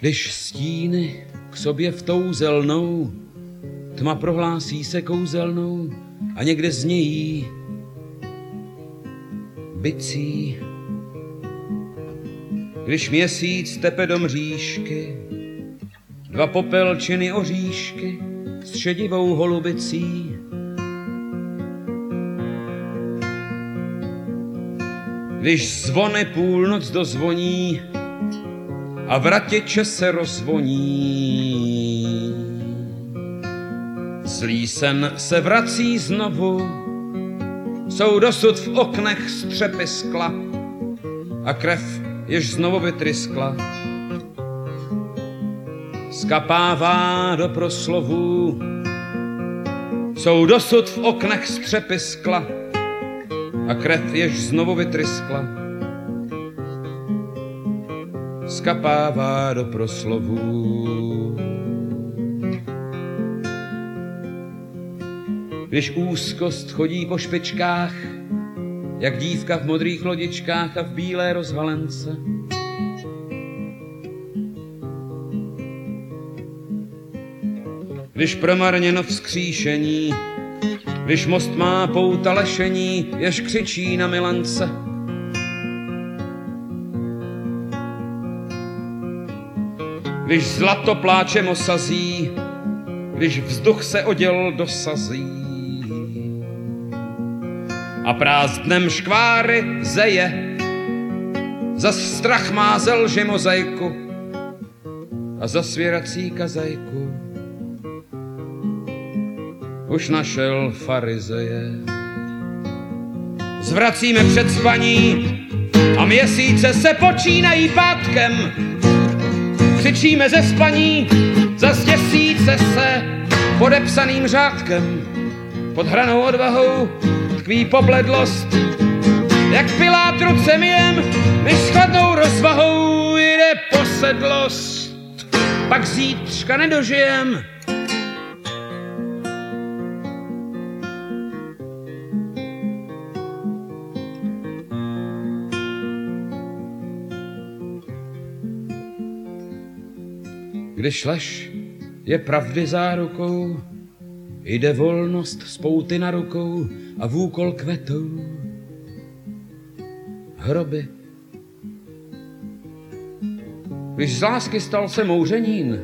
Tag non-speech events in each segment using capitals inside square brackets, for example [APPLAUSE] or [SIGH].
Když stíny k sobě vtouzelnou, tma prohlásí se kouzelnou a někde znějí bicí. Když měsíc tepe do mřížky, dva popelčiny oříšky s šedivou holubicí. Když zvony půlnoc dozvoní a vratěče se rozvoní, zlý sen se vrací znovu, jsou dosud v oknech střepy skla. A krev jež znovu vytryskla. Skapává do proslovu, jsou dosud v oknech střepy skla. A krev jež znovu vytryskla. Skapává do proslovu. Když úzkost chodí po špičkách, jak dívka v modrých lodičkách a v bílé rozvalence. Když promarněno vzkříšení, když most má pouta lešení, jež křičí na milence. Když zlato pláčem osazí, když vzduch se oděl dosazí a prázdnem škváry zeje. Za strach má zelži mozaiku a za svěrací kazajku už našel farizeje. Zvracíme před spaní a měsíce se počínají pátkem. Křičíme ze spaní za měsíce se podepsaným řádkem pod hranou odvahou tkví pobledlost, jak Pilát rucemiem, než chladnou rozvahou jde posedlost, pak zítřka nedožijem. Když lež je pravdy zárukou, jde volnost spouty na rukou, a v úkol kvetou hroby. Když z lásky stal se mouřenín,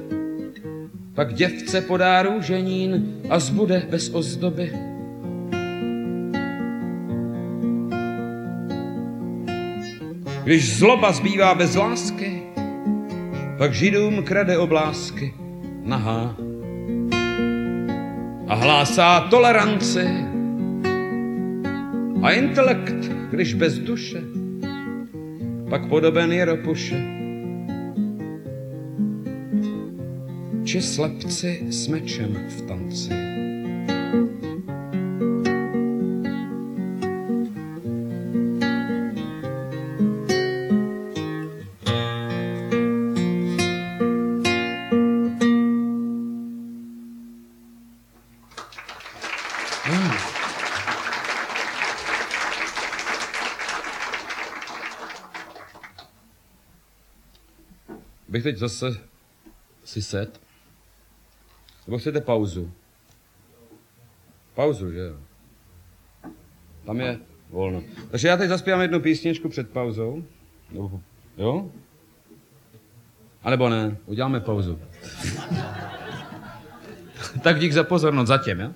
pak děvce podá růženín a zbude bez ozdoby. Když zloba zbývá bez lásky, pak židům krade oblásky nahá a hlásá toleranci a intelekt, když bez duše, pak podoben je ropuše. Či slepci s mečem v tanci. Bych teď zase si set. Nebo chcete pauzu? Pauzu, že jo? Tam je volno. Takže já teď zaspívám jednu písničku před pauzou. Jo? A nebo ne, uděláme pauzu. [LAUGHS] tak dík za pozornost zatím, jo?